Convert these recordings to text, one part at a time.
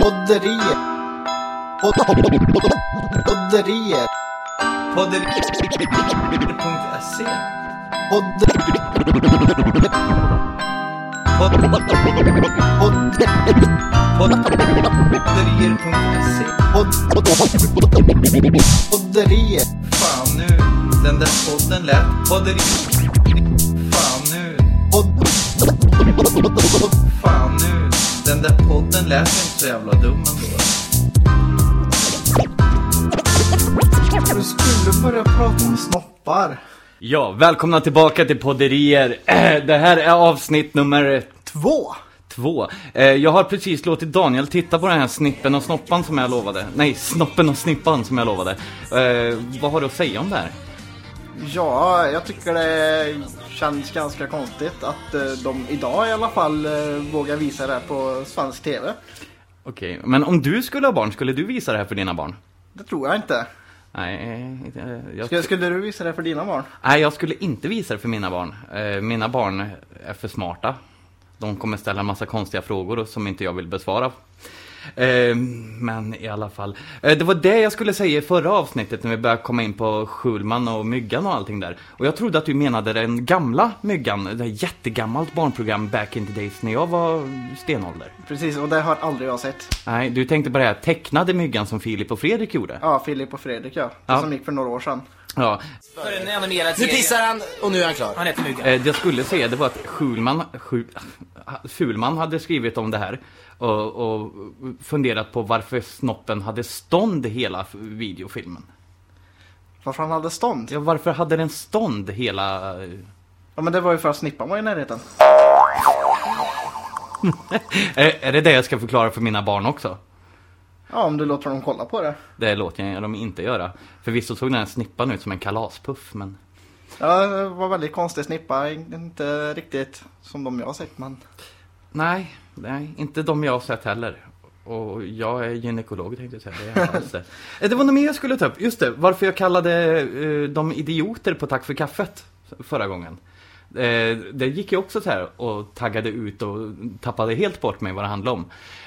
Podderier. Podderier. Podderier.se Podderier.se Podderier. Fan nu, den där podden lät Podderier Fan nu, fan nu den där podden lät inte så jävla dum ändå Du skulle börja prata om snoppar. Ja, välkomna tillbaka till podderier. Det här är avsnitt nummer Två. två. Eh, Jag har precis låtit Daniel titta på den här snippen och snoppan som jag lovade. Nej, snoppen och snippan som jag lovade. Eh, vad har du att säga om det här? Ja, jag tycker det känns ganska konstigt att eh, de idag i alla fall eh, vågar visa det här på svensk TV. Okej, men om du skulle ha barn, skulle du visa det här för dina barn? Det tror jag inte. Nej, eh, jag, Skulle, skulle du visa det för dina barn? Nej, jag skulle inte visa det för mina barn. Mina barn är för smarta. De kommer ställa en massa konstiga frågor som inte jag vill besvara. Eh, Men i alla fall. Eh, Det var det jag skulle säga i förra avsnittet när vi började komma in på Schulman och Myggan och allting där. Och jag trodde att du menade den gamla Myggan, det här jättegammalt barnprogram back in the days när jag var stenålder. Precis, och det har aldrig jag sett. Nej, du tänkte på det här tecknade Myggan som Filip och Fredrik gjorde? Ja, Filip och Fredrik ja. Det Ja. som gick för några år sedan. Ja, För en animerad Nu pissar han och nu är han klar. Han heter Myggan. Eh, Det jag skulle säga det var att Schulman, Schul, Fulman hade skrivit om det här och, och funderat på varför snoppen hade stånd hela videofilmen. Varför han hade stånd? Ja, varför hade den stånd hela... Ja, men det var ju för att snippan var i närheten. Är, är det det jag ska förklara för mina barn också? Ja, om du låter dem kolla på det. Det låter jag dem inte göra. Förvisso såg den här snippan ut som en kalaspuff, men... Ja, det var väldigt konstig snippa. Inte riktigt som de jag har sett, men... Nej, nej, inte de jag har sett heller. Och jag är gynekolog tänkte jag säga, det är det. Eh, Det var något mer jag skulle ta upp, just det, varför jag kallade uh, de idioter på Tack för kaffet förra gången. Eh, det gick ju också så här och taggade ut och tappade helt bort mig vad det handlade om.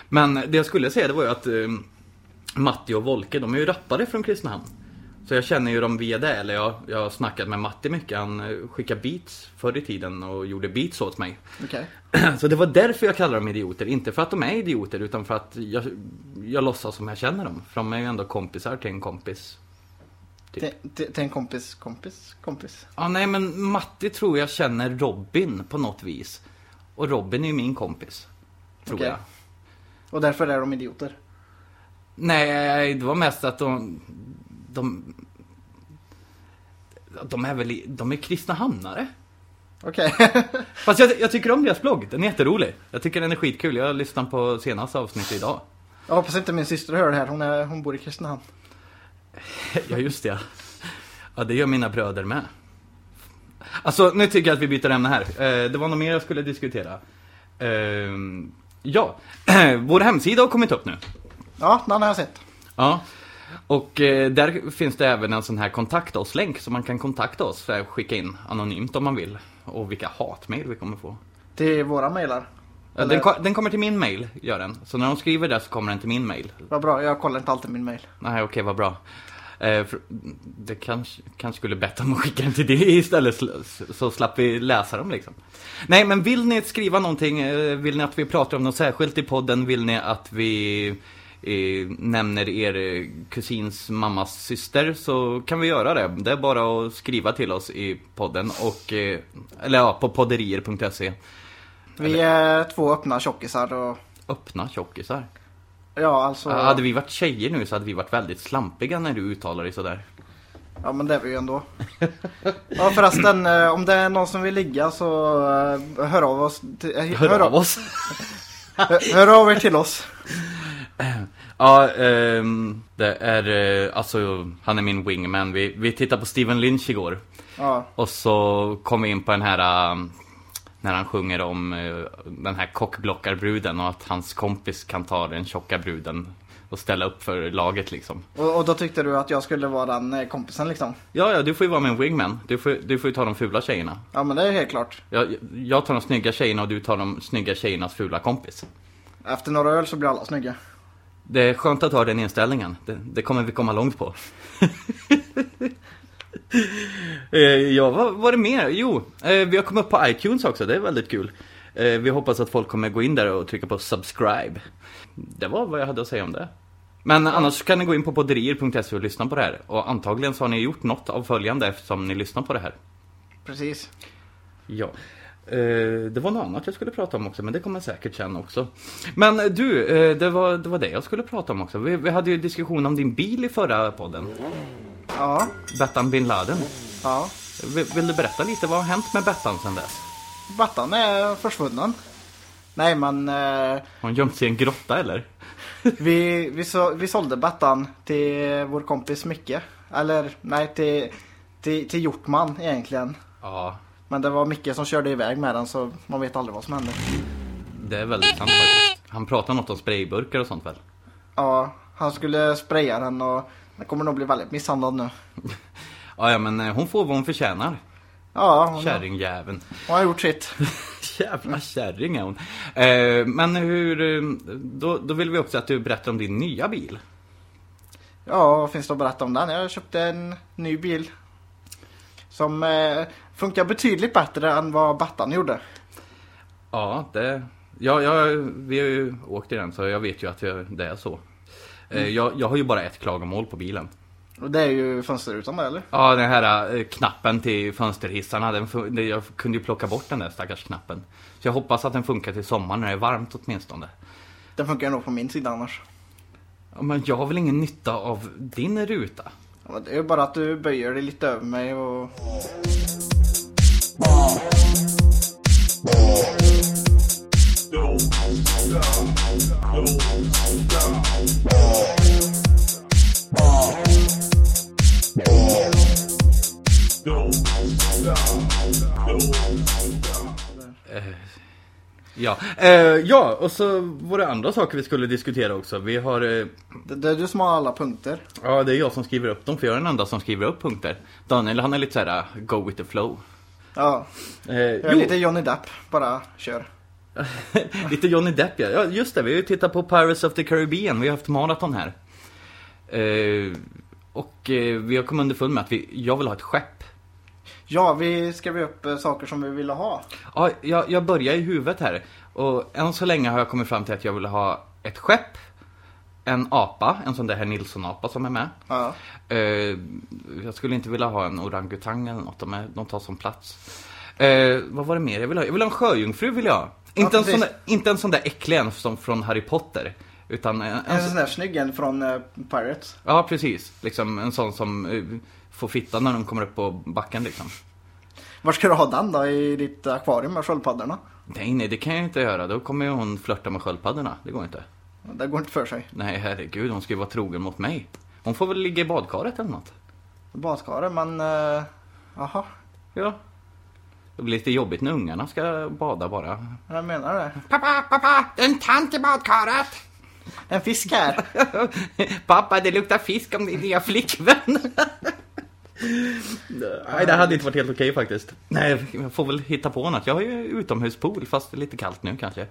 Men det jag skulle säga det var ju att uh, Matti och Volke, de är ju rappare från Kristinehamn. Så jag känner ju dem via det, eller jag, jag har snackat med Matti mycket. Han eh, skickade beats förr i tiden och gjorde beats åt mig. Okej. Så det var därför jag kallar dem idioter. Inte för att de är idioter, utan för att jag, jag låtsas som jag känner dem. För de är ju ändå kompisar till en kompis. Till, till, till en kompis, kompis, kompis. Ja, nej men Matti tror jag känner Robin på något vis. Och Robin är ju min kompis. Tror Okej. jag. Och därför är de idioter. Nej, det var mest att de... De, de är väl i- de är Kristinehamnare. Okej. Fast jag, jag tycker om deras blogg, den är jätterolig. Jag tycker den är skitkul, jag har lyssnat på senaste avsnittet idag. jag hoppas inte min syster hör det här. Hon, är, hon bor i Kristinehamn. Ja, just det. Ja, det gör mina bröder med. Alltså, nu tycker jag att vi byter ämne här. Eh, det var något mer jag skulle diskutera. Eh, ja, vår hemsida har kommit upp nu. Ja, den har jag sett. Ja. Och eh, där finns det även en sån här kontakta oss-länk så man kan kontakta oss, så här, skicka in anonymt om man vill. Och vilka hatmejl vi kommer få. Till våra mejlar. Den, ko- den kommer till min mail, gör den. Så när de skriver det så kommer den till min mail. Vad bra, jag kollar inte alltid min mejl. Nej, okej, vad bra. Eh, för, det kanske, kanske skulle bett om att skicka den till det istället, så slapp vi läsa dem liksom. Nej, men vill ni skriva någonting, eh, vill ni att vi pratar om något särskilt i podden, vill ni att vi eh, nämner er eh, kusins mammas syster, så kan vi göra det. Det är bara att skriva till oss i podden, och, eh, eller ja, på podderier.se. Vi är två öppna tjockisar och... Öppna tjockisar. Ja, alltså... Hade vi varit tjejer nu så hade vi varit väldigt slampiga när du uttalar dig sådär. Ja, men det är vi ju ändå. Ja, förresten, om det är någon som vill ligga så hör av oss. Till, eh, Hör av oss. Hör, hör av er till oss. Ja, ehm, det är eh, alltså, han är min wingman. Vi, vi tittade på Steven Lynch igår. Ja, Och så kom vi in på den här, um, när han sjunger om eh, den här kockblockarbruden och att hans kompis kan ta den tjocka bruden och ställa upp för laget liksom. och, och då tyckte du att jag skulle vara den eh, kompisen liksom? Ja, ja, du får ju vara min wingman. Du får, du får ju ta de fula tjejerna. Ja, men det är helt klart. Jag, jag tar de snygga tjejerna och du tar de snygga tjejernas fula kompis. Efter några öl så blir alla snygga. Det är skönt att ha den inställningen. Det, det kommer vi komma långt på. Eh, ja, vad var det mer? Jo, eh, vi har kommit upp på iTunes också. Det är väldigt kul. Eh, Vi hoppas att folk kommer gå in där och trycka på subscribe. Det var vad jag hade att säga om det. Men annars kan ni gå in på podderier.se och lyssna på det här. Och antagligen så har ni gjort något av följande eftersom ni lyssnar på det här. Precis. Ja. Eh, det var något annat jag skulle prata om också, men det kommer säkert sen också. Men eh, du, eh, det, var, det var det jag skulle prata om också. Vi, vi hade ju diskussion om din bil i förra podden. Ja, Bettan bin Laden. ja. Vill, vill du berätta lite, vad har hänt med Bettan sen dess? Battan är försvunnen. Nej men eh, hon gömt sig i en grotta eller? vi, vi, så, vi sålde Battan till vår kompis Micke. Eller nej till, till, till Hjortman egentligen. Ja, Men det var Micke som körde iväg med den så man vet aldrig vad som hände. det är väldigt sant faktiskt. Han pratar något om sprayburkar och sånt väl? Ja, han skulle spraya den och den kommer nog bli väldigt misshandlad nu. Ja, ja, men eh, hon får vad hon förtjänar. Ja, hon, Kärringjäveln. hon har gjort sitt. Jävla kärring är hon. Eh, men hur, eh, då, då vill vi också att du berättar om din nya bil. Ja, vad finns det att berätta om den? Jag köpte en ny bil. Som eh, funkar betydligt bättre än vad Battan gjorde. Ja, det... Ja, ja, vi har ju åkt i den så jag vet ju att det är så. Eh, jag, jag har ju bara ett klagomål på bilen. Och det är ju fönsterrutan där eller? Ja, den här eh, knappen till fönsterhissarna, den, jag kunde ju plocka bort den där stackars knappen. Så jag hoppas att den funkar till sommaren när det är varmt åtminstone. Den funkar nog på min sida annars. Ja, men jag har väl ingen nytta av din ruta? Det är bara att du böjer dig lite över mig och... Ja, eh, ja, och så var det andra saker vi skulle diskutera också. Vi har... Eh, Det, det är du som har alla punkter. ja, det är jag som skriver upp dem, för jag är den enda som skriver upp punkter. Daniel, han är lite såhär, uh, go with the flow. Ja, Eh, jag är jo, lite Johnny Depp. Bara kör. lite Johnny Depp ja. ja. Just det, vi har ju tittat på Pirates of the Caribbean. Vi har haft maraton här. Eh, och eh, vi har kommit underfund med att vi, jag vill ha ett skepp. Ja, vi skrev upp eh, saker som vi ville ha. Ja, jag, jag börjar i huvudet här. Och än så länge har jag kommit fram till att jag vill ha ett skepp, en apa, en sån där herr Nilsson-apa som är med. Ja. Eh, jag skulle inte vilja ha en orangutang eller något, de, är, de tar som plats. Eh, vad var det mer jag vill ha? Jag vill ha en sjöjungfru vill jag ha. Inte, en precis. sån där, inte en sån där äcklig en som från Harry Potter. Utan en, en, En sån där snygg en från eh, Pirates. Ja, precis. Liksom en sån som eh, får fitta när de kommer upp på backen liksom. Var ska du ha den då? I ditt akvarium med sköldpaddorna? Nej, nej, det kan jag inte göra. Då kommer ju hon flörta med sköldpaddorna. Det går inte. Det går inte för sig. Nej, herregud, hon ska ju vara trogen mot mig. Hon får väl ligga i badkaret eller något. Badkaret, men... Jaha, Ja. Det blir lite jobbigt när ungarna ska bada bara. jag menar det. Pappa, pappa, det är en tant i badkaret! En fisk här. pappa, det luktar fisk om din nya flickvän. Nej, det hade inte varit helt okej faktiskt. Nej, jag får väl hitta på något. Jag har ju utomhuspool, fast det är lite kallt nu kanske.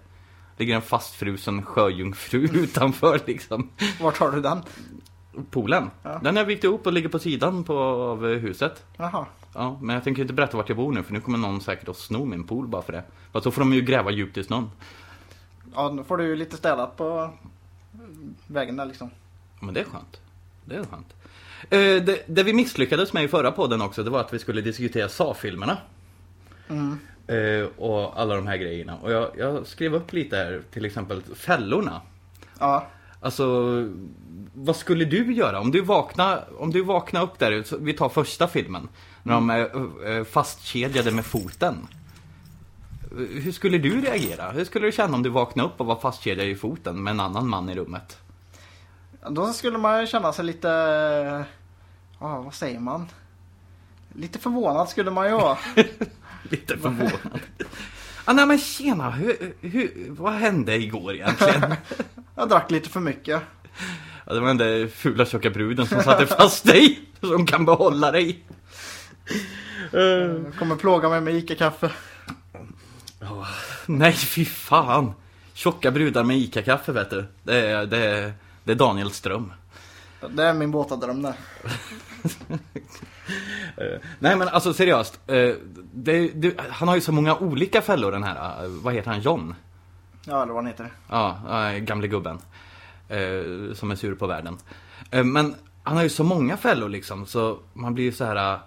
Ligger en fastfrusen sjöjungfru utanför liksom. Vart har du den? Poolen. Ja. Den har jag vikt ihop och ligger på sidan på, av eh, huset. Jaha. Ja, men jag tänker inte berätta vart jag bor nu för nu kommer någon säkert att sno min pool bara för det. Fast då får de ju gräva djupt i snön. Ja, nu får du ju lite städat på vägen där liksom. Ja, men det är skönt. Det är skönt. Eh, det, det vi misslyckades med i förra podden också, det var att vi skulle diskutera SA-filmerna. Mm. Eh, och alla de här grejerna. Och jag, jag skrev upp lite här, till exempel fällorna. Ja. Alltså, vad skulle du göra om du vaknar, om du vaknar upp där, vi tar första filmen, när de är eh, fastkedjade med foten. Hur skulle du reagera? Hur skulle du känna om du vaknade upp och var fastkedjad i foten med en annan man i rummet? Då skulle man känna sig lite... Ja, vad säger man? Lite förvånad skulle man ju vara. Lite förvånad. ah, nej men tjena, hur, hur, vad hände igår egentligen? Jag drack lite för mycket. ja, det var den där fula tjocka bruden som satte fast dig, som kan behålla dig. Eh, Jag kommer plåga mig med Ica-kaffe. nej, fy fan. Tjocka brudar med ICA-kaffe vet du. Det är, det är, det är Daniel Ström. Det är min båtadröm det. Nej men alltså seriöst. eh, det, det, han har ju så många olika fällor den här, eh, vad heter han, John? Ja, eller vad han heter. Ja, gamle gubben. Eh, som är sur på världen. Men han har ju så många fällor liksom, så man blir ju så här.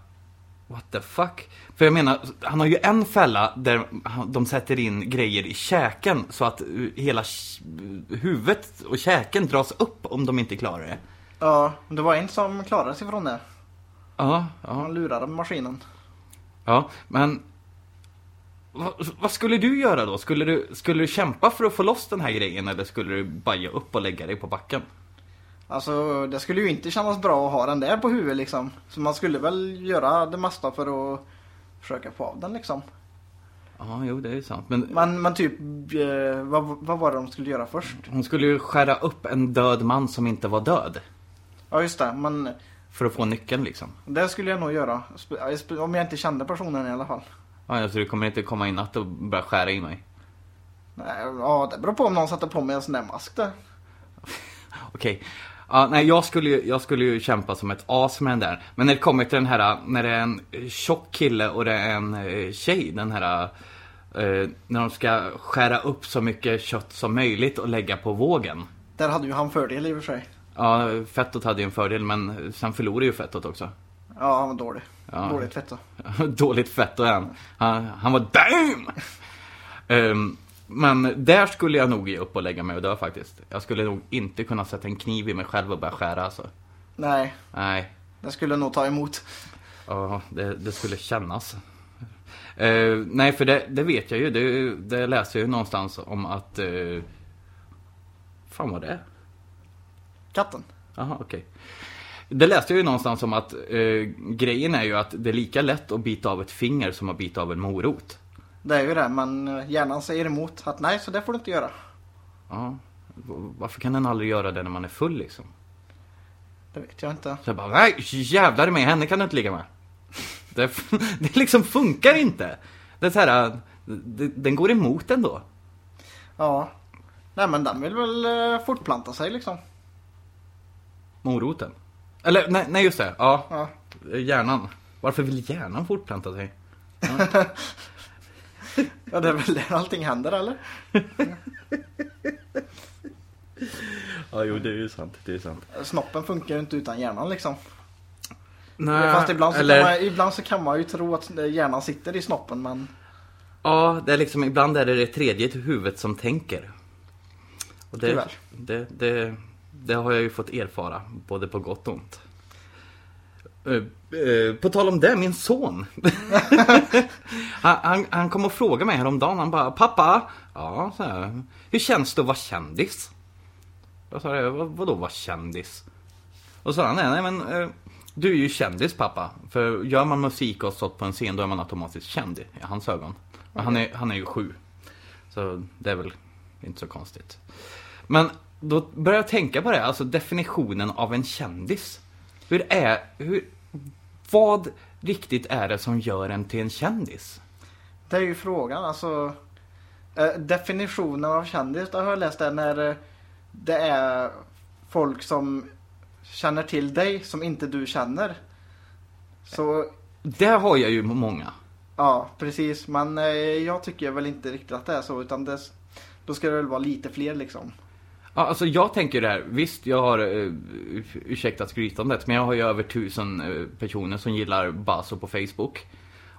What the fuck? För jag menar, han har ju en fälla där de sätter in grejer i käken så att eh, hela huvudet och käken dras upp om de inte klarar det. Ja, det var en som klarade sig från det. Ja, ja. Han lurade maskinen. Ja, men vad, vad skulle du göra då? Skulle du, skulle du kämpa för att få loss den här grejen eller skulle du bara ge upp och lägga dig på backen? Alltså, det skulle ju inte kännas bra att ha den där på huvudet liksom. Så man skulle väl göra det mesta för att försöka få av den liksom. Ja, jo det är ju sant. Men Men, men typ, eh, vad, vad var det de skulle göra först? hon skulle ju skära upp en död man som inte var död. Ja, just det. Men För att få nyckeln liksom. det skulle jag nog göra. Om jag inte kände personen i alla fall. Ja, alltså du kommer inte komma in natt och börja skära i mig. Nej, ja, det beror på om någon sätter på mig en sån där mask där. Okej. Ja, nej, jag skulle, ju, jag skulle ju kämpa som ett as med den där. Men när det kommer till den här, när det är en tjock kille och det är en eh, tjej, den här... Eh, när de ska skära upp så mycket kött som möjligt och lägga på vågen. Där hade ju han fördel i och för sig. Ja, fettot hade ju en fördel, men sen förlorade ju fettot också. Ja, han var dålig. Ja. Dåligt fett så. Dåligt fett och han. han. Han var damn! Ehm, men där skulle jag nog ge upp och lägga mig och dö faktiskt. Jag skulle nog inte kunna sätta en kniv i mig själv och börja skära alltså. Nej, Nej, det skulle nog ta emot. ja, det, det skulle kännas. Eh, nej, för det, det vet jag ju. Det, det läser jag ju någonstans om att... Uh, fan vad det är? Katten. Jaha, okej. Det läste jag ju någonstans om att eh, grejen är ju att det är lika lätt att bita av ett finger som att bita av en morot. Det är ju det, men hjärnan säger emot att nej, så det får du inte göra. Ja. Varför kan den aldrig göra det när man är full liksom? Det vet jag inte. Så jag bara, nej jävlar med henne kan du inte ligga med. Det, det liksom funkar inte. Det är så här, det, den går emot ändå. Ja. Nej, men den vill väl eh, fortplanta sig liksom. Moroten. Eller nej, nej just det, ja. Ja. Hjärnan. Varför vill hjärnan fortplanta sig? Ja, det är väl där allting händer eller? Ja, jo det är ju sant. Det är sant. Snoppen funkar ju inte utan hjärnan liksom. Nej, Fast ibland så, eller, kan man, ibland så kan man ju tro att hjärnan sitter i snoppen men Ja, det är liksom, ibland är det det tredje till huvudet som tänker. Och det, Tyvärr. det, det, det har jag ju fått erfara, både på gott och ont. Eh, eh, på tal om det, min son. han, han, han kom och frågade mig häromdagen, han bara Pappa, ja, så här, hur känns det att vara kändis? Jag sa det, "Vad- vadå vara kändis? Och så sa han, nej, nej men eh, du är ju kändis pappa. För gör man musik och har stått på en scen då är man automatiskt känd i hans ögon. Men han, är, han är ju sju. Så det är väl inte så konstigt. Men då börjar jag tänka på det, alltså definitionen av en kändis. Hur är, hur, vad riktigt är det som gör en till en kändis? det är ju frågan alltså. eh, Definitionen av kändis, det har jag läst där när eh, det är folk som känner till dig som inte du känner. Så Det har jag ju många. ja, precis. Men eh, jag tycker väl inte riktigt att det är så utan det, då ska det väl vara lite fler liksom. Ja, alltså jag tänker det här, visst jag har, uh, ursäkta skrytandet, men jag har ju över tusen eh, personer som gillar Baso på Facebook.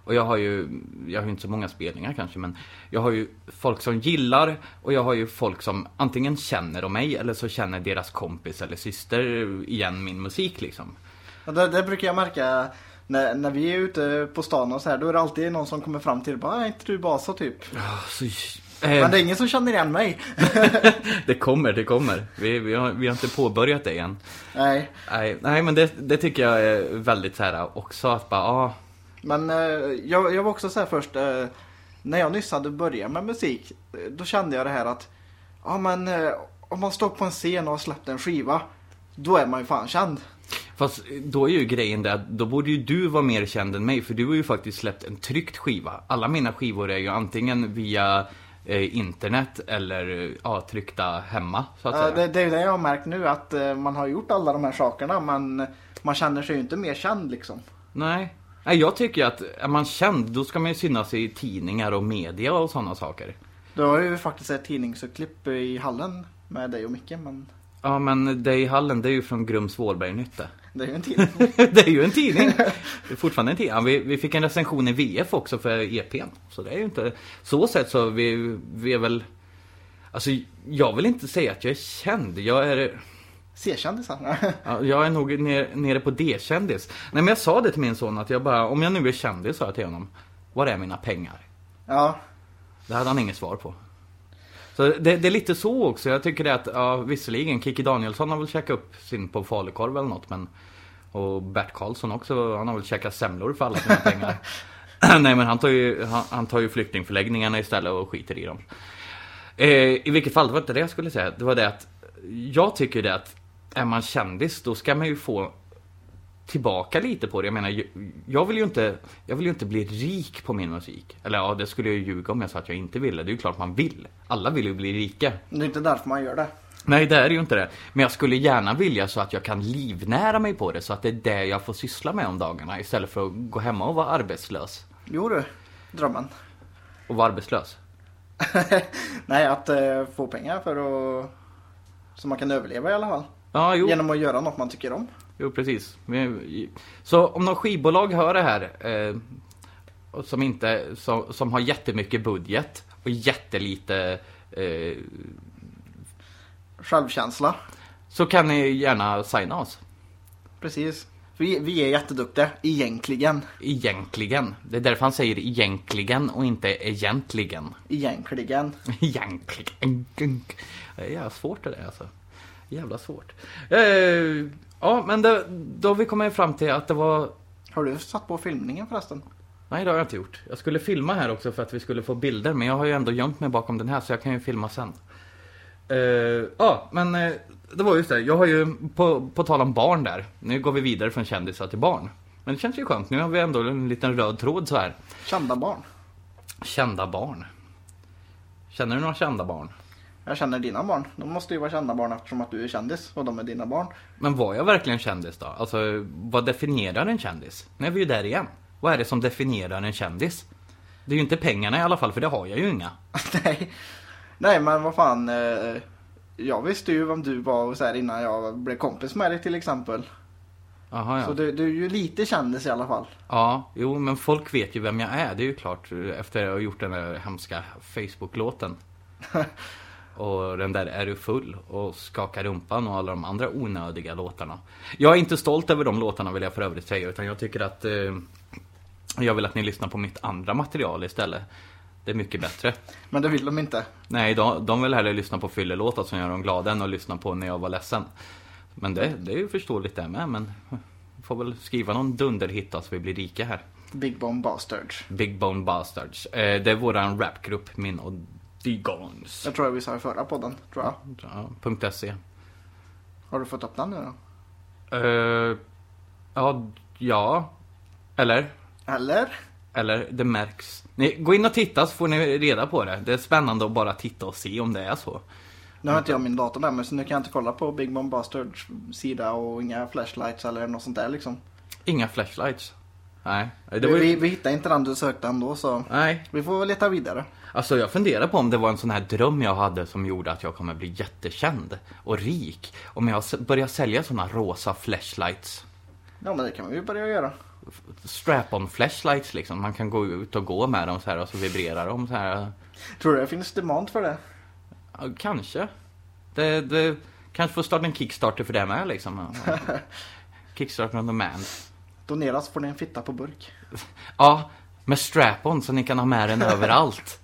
Och jag har ju, jag har ju inte så många spelningar kanske, men jag har ju folk som gillar och jag har ju folk som antingen känner om mig eller så känner deras kompis eller syster igen min musik liksom. Ja, det, det brukar jag märka när, när vi är ute på stan och så här. Då är det alltid någon som kommer fram till och bara, är inte du Basa typ? Så, Men eh, det är ingen som känner igen mig. det kommer, det kommer. Vi, vi, har, vi har inte påbörjat det än. Nej, Nej, nej men det, det tycker jag är väldigt så här också att bara, ah, men eh, jag, jag var också så här först. Eh, när jag nyss hade börjat med musik. eh, Då kände jag det här att, ja men eh, om man står på en scen och har släppt en skiva. Då är man ju fan känd. Fast då är ju grejen det att då borde ju du vara mer känd än mig för du har ju faktiskt släppt en tryckt skiva. Alla mina skivor är ju antingen via internet eller eh, ja, tryckta hemma, så att säga. det, det är ju det jag har märkt nu att eh, man har gjort alla de här sakerna men man känner sig ju inte mer känd liksom. Nej. Nej, jag tycker att är man känd, då ska man ju synas i tidningar och media och sådana saker. Du har ju faktiskt ett tidningsklipp i hallen med dig och Micke men Ja, men det i hallen, det är ju från Grums Vålbergnytte. det är ju en tidning. det är ju en tidning. Det är fortfarande en tidning. Vi, vi fick en recension i VF också för EPn. Så det är ju inte... Så sett så vi, vi är väl... Alltså, jag vill inte säga att jag är känd. Jag är... C-kändisar. Ja, jag är nog ner, nere på D-kändis. Nej men jag sa det till min son att jag bara, om jag nu är kändis sa jag till honom. Var är mina pengar? ja, Det hade han inget svar på. Så det, det är lite så också. Jag tycker det att, ja visserligen, Kikki Danielsson har väl käkat upp sin på falukorv eller något men Och Bert Karlsson också, han har väl käkat semlor för alla sina pengar. Nej men han tar, ju, han, han tar ju flyktingförläggningarna istället och skiter i dem. Eh, I vilket fall, det var inte det jag skulle säga. Det var det att jag tycker det att är man kändis då ska man ju få tillbaka lite på det. Jag menar, jag- vill ju inte, jag vill inte bli rik på min musik. Eller ja, det skulle jag ju ljuga om jag sa att jag inte ville. Det är ju klart man vill. Alla vill ju bli rika. Det är inte därför man gör det. Nej, det är ju inte det. Men jag skulle gärna vilja så att jag kan livnära mig på det. Så att det är det jag får syssla med om dagarna. Istället för att gå hemma och vara arbetslös. Jo du, drömmen. Och vara arbetslös. Nej, att eh, få pengar för att... Så man kan överleva i alla fall. Ja, jo. Genom att göra något man tycker om. Jo, precis. Så om någon skivbolag hör det här, eh, som, inte, som, som har jättemycket budget och jättelite, eh, Självkänsla. så kan ni gärna signa oss. Precis. Vi, vi är jätteduktiga, egentligen. Egentligen. Det är därför han säger egentligen och inte egentligen. Egentligen. Egentligen. Det är jävla svårt det där alltså. Jävla svårt. Eh, ja, men det, då vi kommit fram till att det var Har du satt på filmningen förresten? Nej, det har jag inte gjort. Jag skulle filma här också för att vi skulle få bilder, men jag har ju ändå gömt mig bakom den här så jag kan ju filma sen. Eh, Ja, men eh, det var just det. Jag har ju, på, på tal om barn där, nu går vi vidare från kändisar till barn. Men det känns ju skönt, nu har vi ändå en liten röd tråd så här. Kända barn. Kända barn. Känner du några kända barn? Jag känner dina barn. De måste ju vara kända barn eftersom att du är kändis och de är dina barn. Men var jag verkligen kändis då? Alltså, vad definierar en kändis? Nu är vi ju där igen. Vad är det som definierar en kändis? Det är ju inte pengarna i alla fall, för det har jag ju inga. Nej. Nej men vad fan. Eh, jag visste ju vem du var och så här innan jag blev kompis med dig till exempel. Aha, ja. Så du, du är ju lite kändis i alla fall. Ja, jo men folk vet ju vem jag är, det är ju klart efter att ha gjort den där hemska Facebook-låten. och den där Är du full? och Skaka rumpan och alla de andra onödiga låtarna. Jag är inte stolt över de låtarna vill jag för övrigt säga, utan jag tycker att eh, jag vill att ni lyssnar på mitt andra material istället. Det är mycket bättre. Men det vill de inte. Nej, de, de vill hellre lyssna på fyllelåtar som gör dem glada än att lyssna på när jag var ledsen. Men det, det är ju förståeligt det med, men får väl skriva någon dunderhit så vi blir rika här. Big Bone Bastards. Big Bone Bastards. Eh, det är våran rapgrupp, min och Digons. Jag tror jag vi sa i förra podden, tror jag. Ja, .se. Har du fått upp den nu då? Eh, ja, ja. Eller? Eller? Eller, det märks. Ni, gå in och titta så får ni reda på det. Det är spännande att bara titta och se om det är så. Nu har inte jag min dator där men så nu kan jag inte kolla på Big Bone Bastards sida och inga flashlights eller något sånt där liksom. Inga flashlights. Nej. Det var vi, ju... vi hittade inte den du sökte ändå så Nej, vi får leta vidare. Alltså jag funderar på om det var en sån här dröm jag hade som gjorde att jag kommer bli jättekänd och rik. Om jag börjar sälja såna rosa flashlights. Ja men det kan vi ju börja göra. Strap-on flashlights liksom. Man kan gå ut och gå med dem så här och så vibrerar de så här. Tror du det finns demand för det? Ja, kanske. Det, det kanske får starta en Kickstarter för det med liksom. Kickstarter on demand. Doneras får ni en fitta på burk. Ja, med strap-on så ni kan ha med den överallt.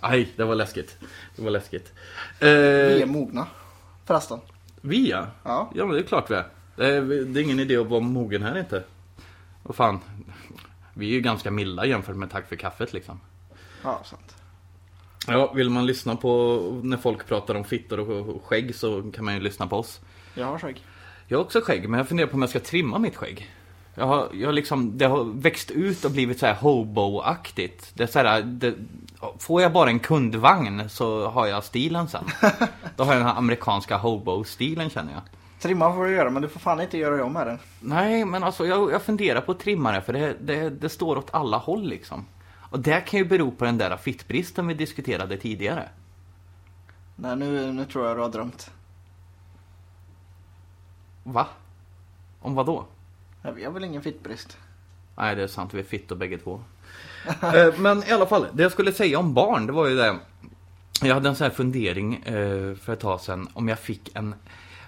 Aj, det var läskigt. Det var läskigt. Eh, Vi är mogna. Förresten. Vi ja. Ja. Ja men det är klart vi är. Det är, det är ingen idé att vara mogen här inte. Vad fan. Vi är ju ganska milda jämfört med Tack för kaffet liksom. Ja, sant. Ja, vill man lyssna på när folk pratar om fittor och skägg så kan man ju lyssna på oss. Jag har skägg. Jag har också skägg, men jag funderar på om jag ska trimma mitt skägg. Jag har, jag liksom, det har växt ut och blivit så här hobo-aktigt. Det är så här, det, får jag bara en kundvagn så har jag stilen sen. Då har jag den här amerikanska hobo-stilen känner jag. Trimma får du göra, men du får fan inte göra om med den. Nej, men alltså jag, jag funderar på att trimma det för det, det, det står åt alla håll liksom. Och det kan ju bero på den där fittbristen vi diskuterade tidigare. Nej, nu, nu tror jag du har drömt. Va? Om vad då? Nej, Vi har väl ingen fittbrist? Nej, det är sant. Vi är fittor bägge två. Eh, Men i alla fall, det jag skulle säga om barn, det var ju det. Jag hade en sån här fundering eh, för ett tag sedan om jag fick en...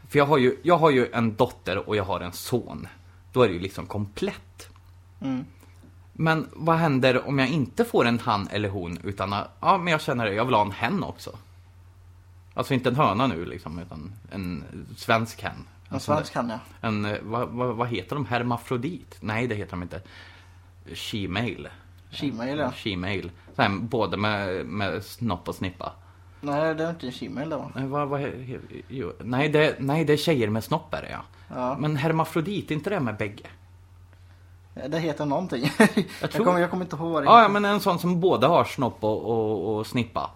För jag har, ju, jag har ju en dotter och jag har en son. Då är det ju liksom komplett. Mm. Men vad händer om jag inte får en han eller hon utan, ja men jag känner det, jag vill ha en hen också. Alltså inte en höna nu liksom, utan en svensk hen. En svensk kan jag. En, eh, vad, vad, vad heter de? Hermafrodit? Nej, det heter de inte. She-mail. She-mail, ja. Här, både med, med snopp och snippa. Nej, det är inte en she-mail det va? Nej, vad, vad, he- he- jo, nej, det, nej, det är tjejer med snopp är det ja. Ja. Men hermafrodit, inte det med bägge? Det heter någonting. jag, tror- kommer, jag kommer inte ihåg vad det Ja, ja, heter. men en sån som både har snopp och, och, och snippa.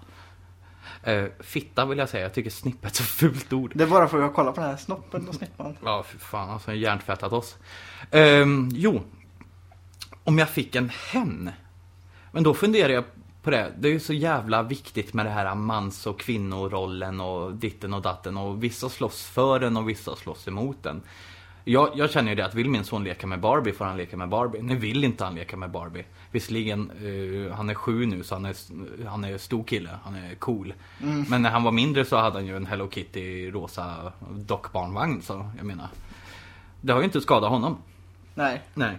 Eh, fitta vill jag säga, jag tycker snippa är ett så fult ord. Det är bara för att jag kollar på den här snoppen och snippan. Ja, för fan, alltså hjärntvättat oss. Ehm, jo, om jag fick en hen. Men då funderar jag på det. Det är ju så jävla viktigt med det här mans och kvinnorollen och ditten och datten. Och vissa slåss för den och vissa slåss emot den. Jag, jag känner ju det att vill min son leka med Barbie får han leka med Barbie. Nu vill inte han leka med Barbie. Visserligen, eh, han är sju nu så han är, han är stor kille. Han är cool. Men när han var mindre så hade han ju en Hello Kitty rosa dockbarnvagn. Så jag menar, det har ju inte skadat honom. Nej. Nej.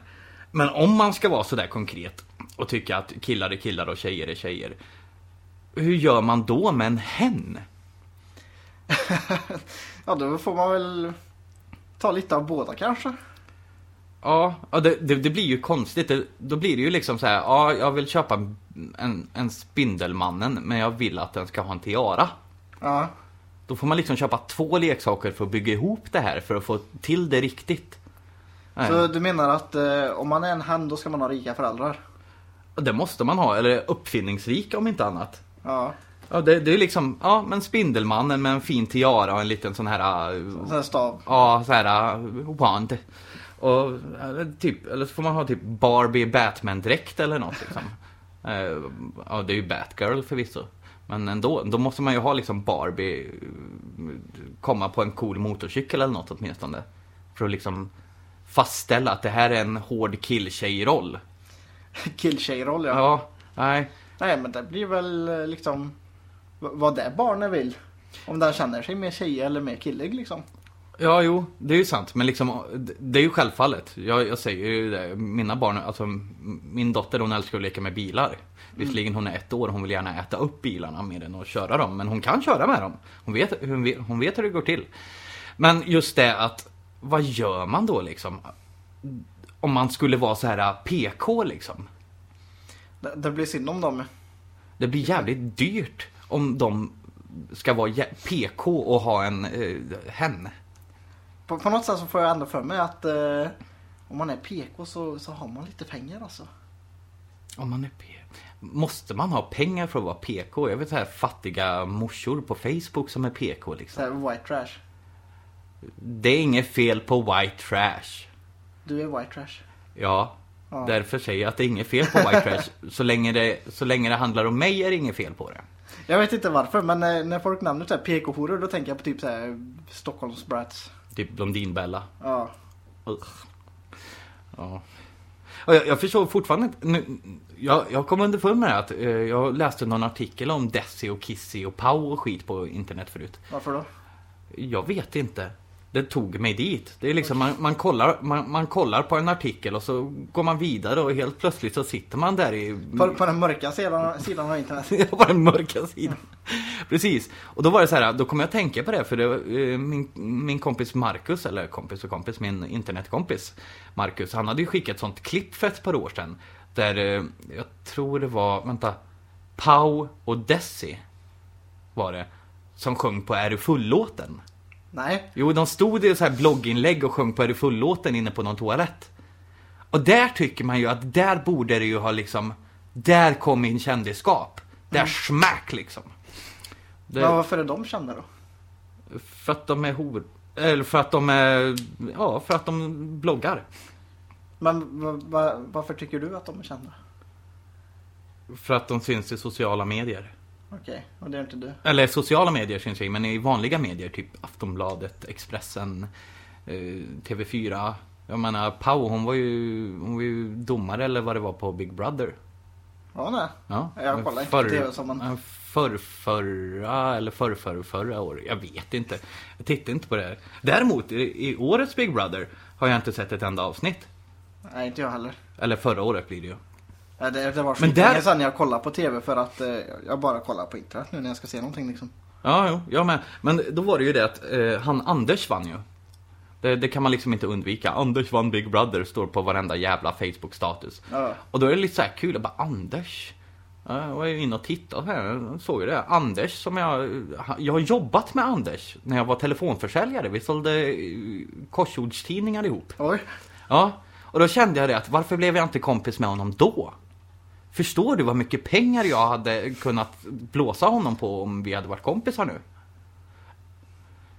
Men om man ska vara sådär konkret och tycka att killar är killar och tjejer är tjejer. Hur gör man då med en hen? Ja, då får man väl ta lite av båda kanske. Ja, det, det, det blir ju konstigt. Det, då blir det ju liksom så här, ja, jag vill köpa en, en Spindelmannen, men jag vill att den ska ha en tiara. Ja. Då får man liksom köpa två leksaker för att bygga ihop det här, för att få till det riktigt. Nej. Så du menar att eh, om man är en hand då ska man ha rika föräldrar? Det måste man ha, eller uppfinningsrika om inte annat. Ja. Ja, det, det är liksom, ja, men Spindelmannen med en fin tiara och en liten sån här, Sån här stav. ja, så här, äh, wand. Och eller, typ, eller så får man ha typ Barbie Batman-dräkt eller något liksom. Eh, ja, det är ju Batgirl förvisso. Men ändå, då måste man ju ha liksom Barbie eh, komma på en cool motorcykel eller något åtminstone. För att liksom fastställa att det här är en hård killtjejroll. Killtjejroll ja. Ja, nej. Nej men det blir väl eh, liksom vad det barnet vill. Om den känner sig mer tjej eller mer killig liksom. Ja, jo, det är ju sant. Men liksom, det är ju självfallet. Jag, jag säger ju det. Mina barn, alltså min dotter hon älskar att leka med bilar. Visserligen hon är ett år, hon vill gärna äta upp bilarna mer än att köra dem. Men hon kan köra med dem. Hon vet, hon vet, hon vet hur det går till. Men just det att, vad gör man då liksom? Om man skulle vara så här PK liksom. Det, det blir synd om dem. Det blir jävligt dyrt om de ska vara PK och ha en eh, hen. På, på något sätt så får jag ändå för mig att eh, om man är PK så, så har man lite pengar alltså. Om man är P... Måste man ha pengar för att vara PK? Jag vet så här fattiga morsor på Facebook som är PK Så liksom. här white trash. Det är inget fel på white trash. Du är white trash. Ja, Ja. därför säger jag att det är inget fel på white trash. Så länge det, så länge det handlar om mig är det inget fel på det. Jag vet inte varför men när, när folk nämner så här PK-horor då tänker jag på typ så här Stockholms brats. Typ Blondinbella. Ja. Ugh. Ja. Och jag, jag förstår fortfarande inte. Nu, jag, jag kom underfund med det att eh, jag läste någon artikel om Desi och Kissy och Pau och skit på internet förut. Varför då? Jag vet inte. Det tog mig dit. Det är liksom, man, man, kollar, man, man kollar på en artikel och så går man vidare och helt plötsligt så sitter man där i... På, på den mörka sidan, sidan av internet. Jag var den mörka sidan. Precis. Och då var det så här, då kom jag att tänka på det för det, eh, min, min kompis Marcus, eller kompis och kompis, min internetkompis Marcus, han hade ju skickat ett sånt klipp för ett par år sedan. Där, eh, jag tror det var, vänta, Pau och Desi var det, som sjöng på Är du full-låten. Nej. Jo, de stod i så här blogginlägg och sjöng på Är inne på någon toalett. Och där tycker man ju att där borde det ju ha liksom, där kom min kändisskap. Där smack liksom. Det, Ja, varför är de kända då? För att de är hor... Eller för att de är... Ja, för att de bloggar. Men va, va, varför tycker du att de är kända? För att de syns i sociala medier. Okej, och det är inte du. Eller sociala medier syns jag men i vanliga medier, typ Aftonbladet, Expressen, eh, TV4. Jag menar, Pau, hon var ju, hon var ju domare eller vad det var på Big Brother. Ja, nej. Ja. Jag kollar inte TV som man- Förr, förra eller förr, förr, förra året. Jag vet inte. Jag tittar inte på det här. Däremot, i, i årets Big Brother har jag inte sett ett enda avsnitt. Nej, inte jag heller. Eller förra året blir det ju. Ja, Det, det var så där- sedan jag kollade på TV för att eh, jag bara kollar på internet nu när jag ska se någonting liksom. Ja, jo, jag med. Men då var det ju det att eh, han Anders vann ju. Det, det kan man liksom inte undvika. Anders vann Big Brother, står på varenda jävla Facebook-status. Ja. Och då är det lite så här kul, jag bara Anders? Ja, Jag var ju inne och tittade här, såg ju det. Anders som jag, jag har jobbat med Anders när jag var telefonförsäljare. Vi sålde eh, korsordstidningar ihop. Oj. Ja, och då kände jag det att varför blev jag inte kompis med honom då? Förstår du vad mycket pengar jag hade kunnat blåsa honom på om vi hade varit kompisar nu?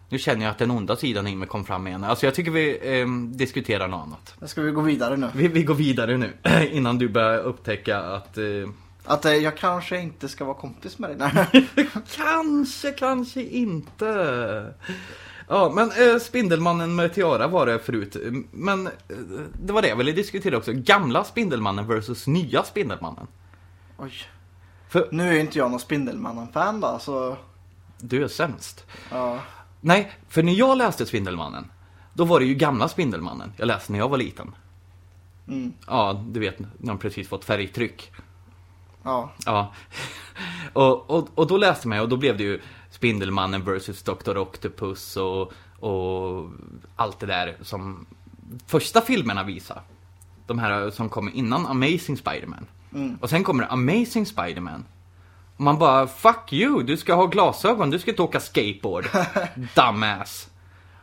Nu känner jag att den onda sidan i mig kom fram igen. Alltså jag tycker vi eh, diskuterar något annat. Ska vi gå vidare nu. Vi, vi går vidare nu, innan du börjar upptäcka att eh, Att eh, jag kanske inte ska vara kompis med dig. Kanske, kanske inte. Ja, men eh, Spindelmannen med tiara var det förut. Men eh, det var det jag ville diskutera också. Gamla Spindelmannen versus nya Spindelmannen. Oj. För Nu är inte jag någon Spindelmannen-fan då, så du är sämst. ja. Nej, för när jag läste Spindelmannen, då var det ju gamla Spindelmannen jag läste när jag var liten. Mm. Ja, du vet, när de precis fått färgtryck. Ja. Ja. Och, och, och då läste man ju, och då blev det ju Spindelmannen vs Dr. Octopus och, och allt det där som första filmerna visade. De här som kom innan Amazing Spider-Man. Mm. Och sen kommer Amazing Spider-Man. Och man bara, fuck you, du ska ha glasögon, du ska inte åka skateboard. Dumbass.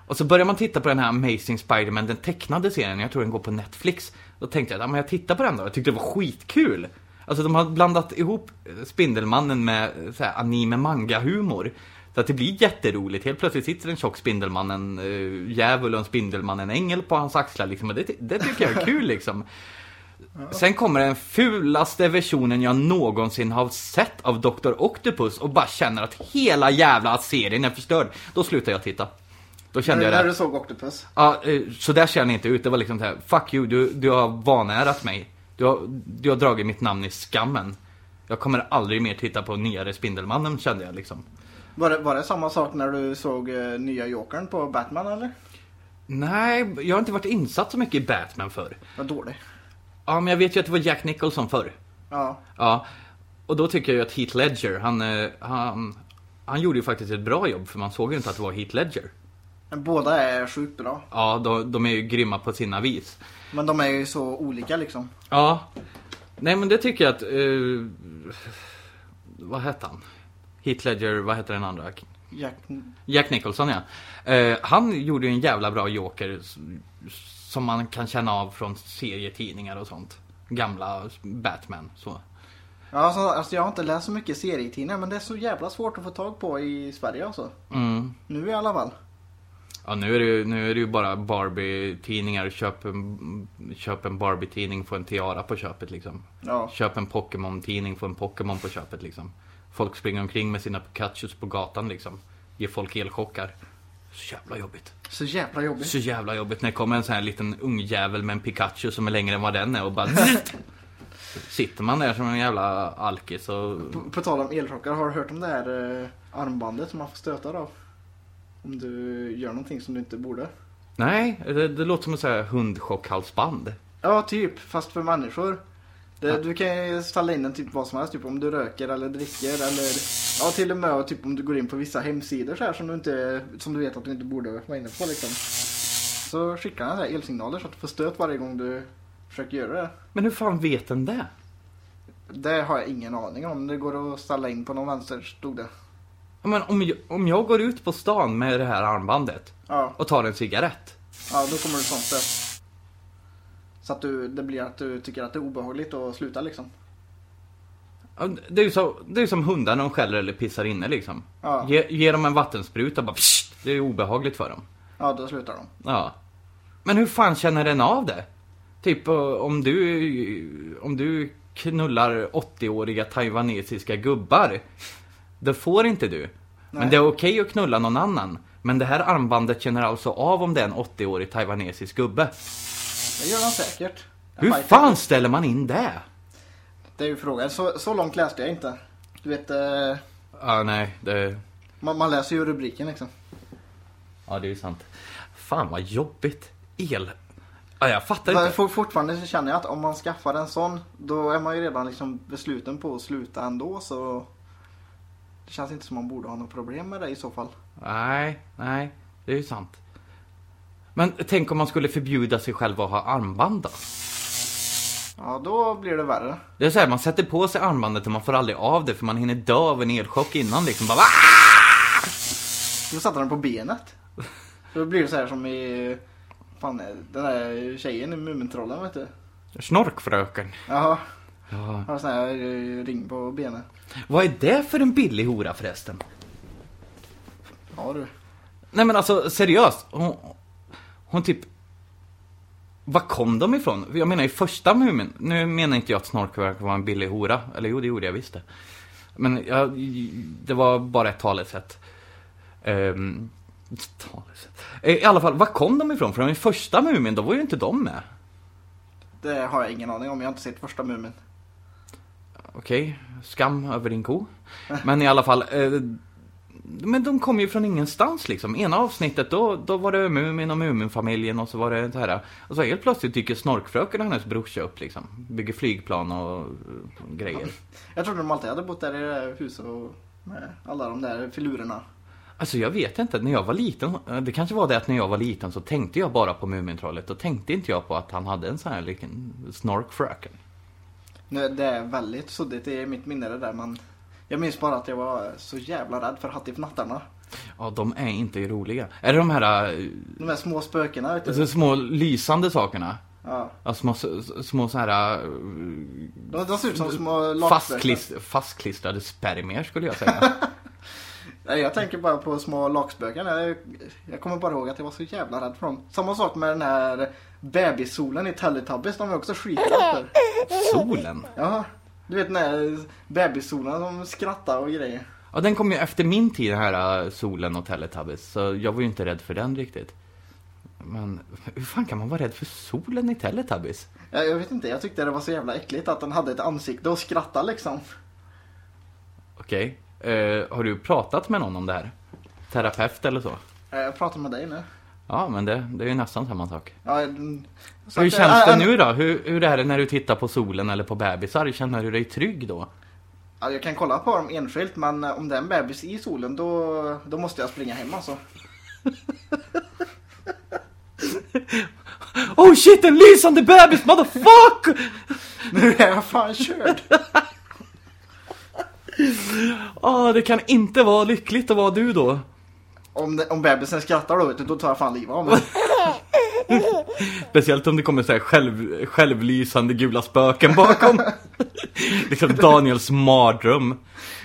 Och så börjar man titta på den här Amazing Spider-Man, den tecknade serien, jag tror den går på Netflix. Då tänkte jag, ja men jag tittar på den då, jag tyckte det var skitkul. Alltså de har blandat ihop Spindelmannen med så här, anime manga humor. Så att det blir jätteroligt. Helt plötsligt sitter en tjock Spindelmannen uh, djävul och en Spindelmannen ängel på hans axlar liksom. Och det, det tycker jag är kul liksom. Sen kommer den fulaste versionen jag någonsin har sett av Dr. Octopus och bara känner att hela jävla serien är förstörd. Då slutar jag titta. Då kände jag När det. du såg Octopus. Ja, eh, så där ser jag inte ut. Det var liksom så här, fuck you, du, du har vanärat mig. Du har, du har dragit mitt namn i skammen. Jag kommer aldrig mer titta på nyare Spindelmannen kände jag liksom. Var det, var det samma sak när du såg eh, nya Jokern på Batman eller? Nej, jag har inte varit insatt så mycket i Batman förr. Vad dålig. Ja, men jag vet ju att det var Jack Nicholson förr. Ja. Ja, och då tycker jag ju att Heath Ledger, han, eh, han, han gjorde ju faktiskt ett bra jobb för man såg ju inte att det var Heath Ledger. Men båda är sjukt bra. Ja, de, de är ju grymma på sina vis. Men de är ju så olika liksom. Ja. Nej men det tycker jag att... Eh, vad hette han? Heath Ledger, vad heter den andra? Jack... Jack Nicholson ja. Eh, han gjorde ju en jävla bra Joker som man kan känna av från serietidningar och sånt. Gamla Batman. Så. Ja, alltså, alltså jag har inte läst så mycket serietidningar men det är så jävla svårt att få tag på i Sverige alltså. Mm. Nu i alla fall. Ja nu är det ju, nu är det ju bara Barbie-tidningar. Köp en, köp en Barbie-tidning, få en tiara på köpet liksom. Ja. Köp en Pokémon-tidning, få en Pokémon på köpet liksom. Folk springer omkring med sina Pikachus på gatan liksom. Ger folk elchockar. Så jävla jobbigt. Så jävla jobbigt. Så jävla jobbigt när det kommer en sån här liten ungjävel med en Pikachu som är längre än vad den är och bara Sitter man där som en jävla alkis och... På, på tal om elchockar, har du hört om det här eh, armbandet som man får stötar av? Om du gör någonting som du inte borde. Nej, det, det låter som ett hundchockhalsband. Ja, typ. Fast för människor. Det, Du kan ju ställa in den typ vad som helst. Typ om du röker eller dricker eller ja, till och med typ om du går in på vissa hemsidor så här som du, inte, som du vet att du inte borde vara inne på liksom. Så skickar den så här elsignaler så att du får stöt varje gång du försöker göra det. Men hur fan vet den det? Det har jag ingen aning om. Det går att ställa in på någon vänster stod det. Men om jag, om jag går ut på stan med det här armbandet Ja, och tar en cigarett. ja då kommer det sånt stöt. Så att du, det blir att du tycker att det är obehagligt att sluta liksom. Ja, Det är ju så, det är som hundar när de skäller eller pissar inne liksom. Ja. Ge, ge dem en vattenspruta bara pssst, Det är obehagligt för dem. Ja, då slutar de. Ja. Men hur fan känner den av det? Typ eh, om du, om du knullar 80-åriga taiwanesiska gubbar. Det får inte du. Men Nej. det är okej att knulla någon annan. Men det här armbandet känner alltså av om det är en 80-årig taiwanesisk gubbe. Det gör de säkert. Hur Fighter. fan ställer man in det? Det är ju frågan. Så, så långt läste jag inte. Du vet, eh, Ja, nej, det... man, man läser ju rubriken liksom. Ja, det är ju sant. Fan vad jobbigt. El... Ja, jag fattar Men inte. for, fortfarande så känner jag att om man skaffar en sån, då är man ju redan liksom besluten på att sluta ändå så... Det känns inte som man borde ha något problem med det i så fall. Nej, nej, det är ju sant. Men tänk om man skulle förbjuda sig själv att ha armband då? Ja, då blir det värre. Det är så här, man sätter på sig armbandet och man får aldrig av det för man hinner dö av en elchock innan liksom. Bara! Då satte den på benet. Då blir det så här som i... Fan, den där tjejen i Mumintrollen vet du. Snorkfröken. Jaha, Ja. har sån här ring på benet. Vad är det för en billig hora förresten? Ja du. Nej men alltså seriöst. Hon, hon typ... Var kom de ifrån? Jag menar i första Mumin. Nu menar inte jag att Snorkfröken var en billig hora. Eller jo, det gjorde jag visst det. Men jag, det var bara ett talesätt. Um, talesätt. Eh, I alla fall, var kom de ifrån? För i första Mumin, då var ju inte de med. Det har jag ingen aning om. Jag har inte sett första Mumin. Okej, skam över din ko. Men i alla fall, eh, men de kom ju från ingenstans liksom. Ena avsnittet då, då var det Mumin och Muminfamiljen och så var det så här. Och så helt plötsligt dyker Snorkfröken och hennes brorsa upp liksom. Bygger flygplan och, och grejer. Jag trodde de alltid hade bott där i det huset och med alla de där filurerna. Alltså jag vet inte, när jag var liten, det kanske var det att när jag var liten så tänkte jag bara på Mumintrollet. och tänkte inte jag på att han hade en sån här liten Snorkfröken. Det är väldigt suddigt i mitt minne det där men jag minns bara att jag var så jävla rädd för Hattifnattarna. Ja, de är inte roliga. Är det de här eh, De här små spökena vet du. alltså, små lysande sakerna? Ja. Ja, små, små så här eh, De, de ser ut som små lakspöken. fastklis, fastklistrade spermier skulle jag säga. Nej, jag tänker bara på små lakspöken. Jag, jag kommer bara ihåg att jag var så jävla rädd för dem. Samma sak med den här bebissolen i Teletubbies. De är också för. Solen? Ja, du vet den här bebissolen som skrattar och grejer. Ja, den kom ju efter min tid, den här eh, solen och Teletubbies. Så jag var ju inte rädd för den riktigt. Men hur fan kan man vara rädd för solen i Teletubbies? Jag, jag vet inte, jag tyckte det var så jävla äckligt att den hade ett ansikte och skrattade liksom. Okej. Eh, har du pratat med någon om det här? Terapeut eller så? Eh, Jag pratar med dig nu. Ja, men det, det är ju nästan samma sak. Ja, så Hur känns det äh, nu då? Hur, hur är det när du tittar på solen eller på bebisar? Känner du dig trygg då? Ja, jag kan kolla på dem enskilt men eh, om det är en bebis i solen då, då måste jag springa hem alltså. Oh shit, en lysande bebis, motherfuck! Nu är jag fan körd. Ah, det kan inte vara lyckligt att vara du då. Om, det, om bebisen skrattar då vet du, då tar jag fan livet av mig. Speciellt om det kommer så här själv, självlysande gula spöken bakom. liksom Daniels mardröm.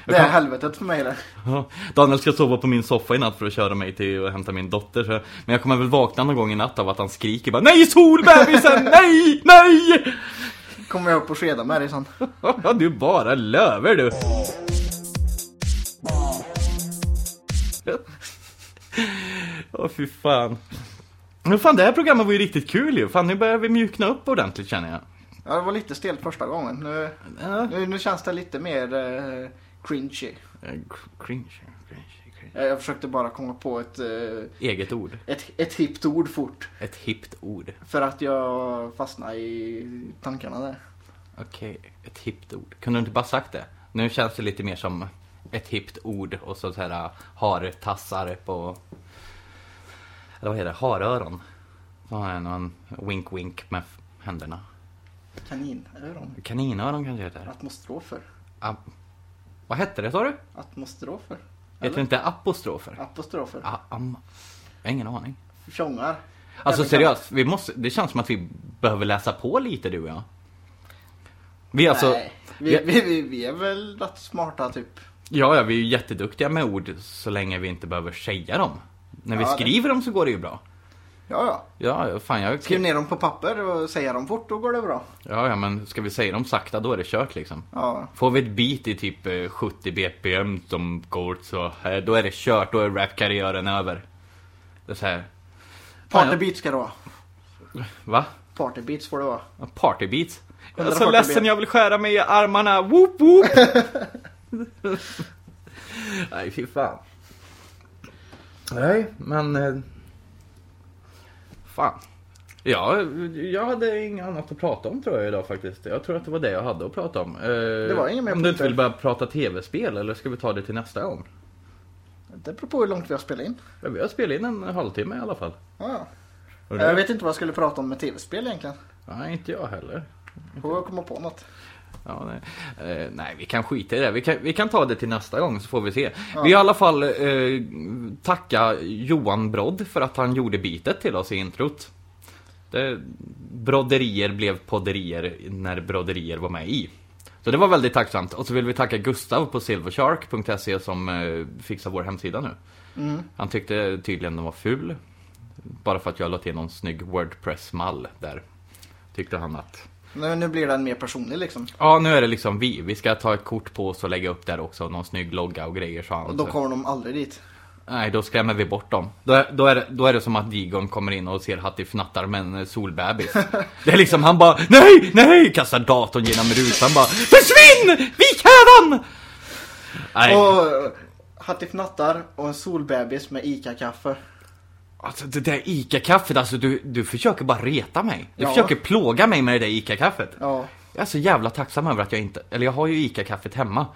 Det är helvetet för mig det. Ja, Daniel ska sova på min soffa i natt för att köra mig till att hämta min dotter. Så, men jag kommer väl vakna någon gång i natt av att han skriker bara Nej solbebisen! Nej! Nej! Kommer jag upp och skeda med dig sån. du bara löver du. Åh fy fan. Men fan det här programmet var ju riktigt kul ju. Fan nu börjar vi mjukna upp ordentligt känner jag. Ja, det var lite stelt första gången. Nu, Ja. nu, nu känns det lite mer eh, cringy. Cringe, cringe. Eh, Jag försökte bara komma på ett, Eget ord. ett, ett hippt ord fort. Ett hippt ord. För att jag fastnade i tankarna där. Okej, ett hippt ord. Kunde du inte bara sagt det? Nu känns det lite mer som ett hippt ord och så, så här hartassar på... Eller vad heter det? Haröron. Har jag någon wink wink med händerna. Kaninöron. Kaninöron kanske heter. Atmostrofer. Ah, vad hette det sa du? Atmostrofer. Heter det inte apostrofer? Apostrofer. Ah, am, jag har ingen aning. Tjongar. Alltså Även seriöst, vi måste, det känns som att vi behöver läsa på lite du och jag. Vi är alltså, Nej, vi, vi, vi, vi är väl rätt smarta typ. ja, ja, vi är ju jätteduktiga med ord så länge vi inte behöver säga dem. När vi Ja, det- skriver dem så går det ju bra. Ja, ja. Ja, fan jag... Skriv ner dem på papper och säga dem fort, då går det bra. Ja, ja, men ska vi säga dem sakta då är det kört liksom. Ja. Får vi ett beat i typ eh, 70 BPM som går så, eh, då är det kört, då är rapkarriären över. Det är så här. Partybeats ska det vara. Va? Partybeats får det vara. Partybeats? Jag är så 140 ledsen, jag vill skära mig i armarna. Whoop whoop! Nej, fy fan. Nej, men... eh, Fan. Ja, jag hade inget annat att prata om tror jag idag faktiskt. Jag tror att det var det jag hade att prata om. Det var inget mer Om du inte vill börja prata tv-spel eller ska vi ta det till nästa gång? Det beror på hur långt vi har spelat in. Ja, vi har spelat in en halvtimme i alla fall. Ja, Jag vet inte vad jag skulle prata om med tv-spel egentligen. Nej, inte jag heller. Får jag komma på något. Ja, nej. Eh, nej, vi kan skita i det. Vi kan, vi kan ta det till nästa gång så får vi se. Vi har i alla fall eh, tacka Johan Brodd för att han gjorde bitet till oss i introt. Det, broderier blev podderier när broderier var med i. Så det var väldigt tacksamt. Och så vill vi tacka Gustav på silvershark.se som eh, fixar vår hemsida nu. Mm. Han tyckte tydligen den var ful. Bara för att jag la till någon snygg Wordpress-mall där. Tyckte han att Nu, nu blir den mer personlig liksom. Ja, nu är det liksom vi. Vi ska ta ett kort på oss och lägga upp där också. Någon snygg logga och grejer sa han. Och då kommer de aldrig dit. Nej, då skrämmer vi bort dem. Då är, då är, det, då är det som att Digon kommer in och ser Hattie fnattar med en eh, solbebis. Det är liksom, han bara NEJ! NEJ! Kastar datorn genom rutan bara FÖRSVINN! Vik hädan! Nej, Och hattifnattar och en solbebis med ICA-kaffe. Alltså det där ICA-kaffet, alltså du, du försöker bara reta mig. Du Ja. försöker plåga mig med det där ICA-kaffet. Ja. Jag är så jävla tacksam över att jag inte, eller jag har ju ICA-kaffet hemma.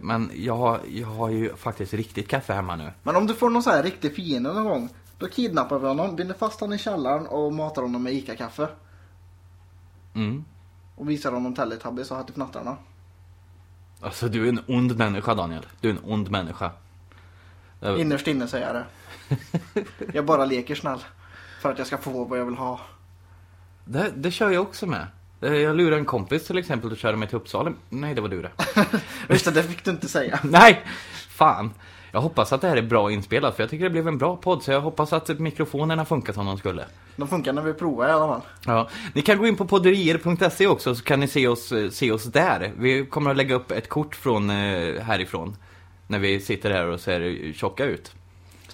Men jag har, jag har ju faktiskt riktigt kaffe hemma nu. Men om du får någon så här riktig fiende någon gång. Då kidnappar vi honom, binder fast honom i källaren och matar honom med ICA-kaffe. Mm. Och visar honom Teletubbies och hattifnattarna. Alltså du är en ond människa Daniel. Du är en ond människa. Innerst inne säger jag det. Jag bara leker snäll. För att jag ska få vad jag vill ha. Det, det kör jag också med. Jag lurade en kompis till exempel och körde mig till Uppsala. Nej, det var du det. Just det, det fick du inte säga. Nej! Fan! Jag hoppas att det här är bra inspelat för jag tycker det blev en bra podd så jag hoppas att mikrofonerna funkar som de skulle. De funkar när vi provar i alla fall. Ja, ni kan gå in på podderier.se också så kan ni se oss, se oss där. Vi kommer att lägga upp ett kort från eh, härifrån. När vi sitter här och ser tjocka ut.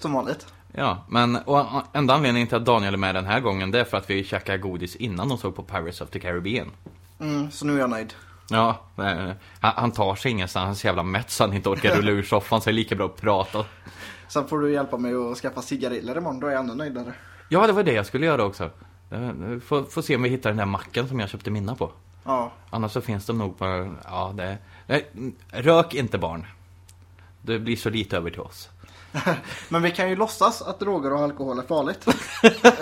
Som vanligt. Ja, men och enda anledningen till att Daniel är med den här gången det är för att vi käkade godis innan och såg på Pirates of the Caribbean. Mm, så nu är jag nöjd. Ja, eh, han, han tar sig ingenstans, han är så jävla mätt så han inte orkar rulla ur soffan så det är lika bra att prata. Sen får du hjälpa mig att skaffa cigariller imorgon, då är jag ännu nöjdare. Ja, det var det jag skulle göra också. Eh, Får, får se om vi hittar den där macken som jag köpte mina på. Ja. Annars så finns de nog på, ja det, nej, rök inte barn. Det blir så lite över till oss. Men vi kan ju låtsas att droger och alkohol är farligt.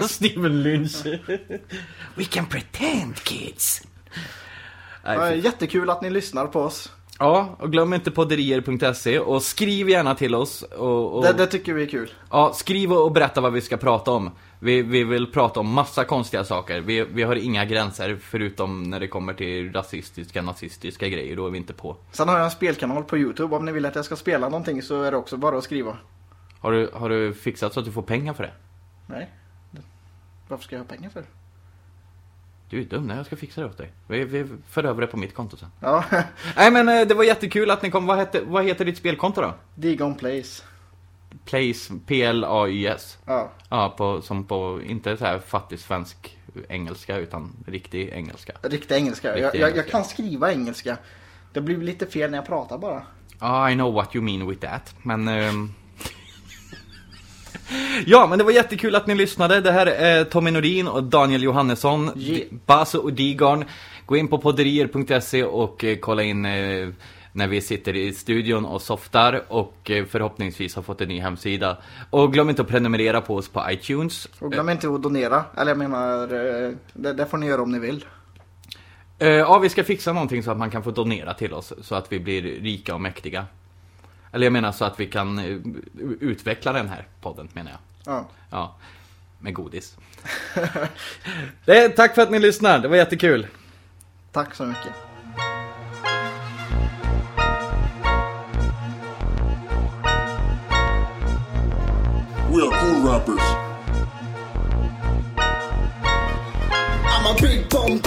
Steven Lynch. We can pretend kids. Nej, jättekul att ni lyssnar på oss. Ja, och glöm inte podderier.se och skriv gärna till oss. Och, och, Det, det tycker vi är kul. Ja, skriv och berätta vad vi ska prata om. Vi, vi vill prata om massa konstiga saker. Vi, vi har inga gränser förutom när det kommer till rasistiska, nazistiska grejer. Då är vi inte på. Sen har jag en spelkanal på Youtube. Om ni vill att jag ska spela någonting så är det också bara att skriva. Har du, har du fixat så att du får pengar för det? Nej. Varför ska jag ha pengar för? Du är dum, nej jag ska fixa det åt dig. Vi, vi för över det på mitt konto sen. Ja, Nej men eh, det var jättekul att ni kom. Vad, hette, vad heter ditt spelkonto då? Digon Place. Place, P-L-A-Y-S. Ja. Ja, på, som på, inte så här fattig svensk engelska utan riktig engelska. Riktig engelska. Riktig jag, jag, jag engelska. kan skriva engelska. Det blir lite fel när jag pratar bara. Ja, I know what you mean with that. Men... ehm, ja, men det var jättekul att ni lyssnade. Det här är Tommy Nordin och Daniel Johannesson, Yeah. Basso och Digarn. Gå in på podderier.se och eh, kolla in eh, när vi sitter i studion och softar och eh, förhoppningsvis har fått en ny hemsida. Och glöm inte att prenumerera på oss på iTunes. Och glöm inte att donera. Eller jag menar, det, det får ni göra om ni vill. Ja, vi ska fixa någonting så att man kan få donera till oss så att vi blir rika och mäktiga. Eller jag menar så att vi kan eh, utveckla den här podden, menar jag. Ja. Ja. med godis. det, tack för att ni lyssnar, det var jättekul. Tack så mycket. We are cool rappers. I'm a big bone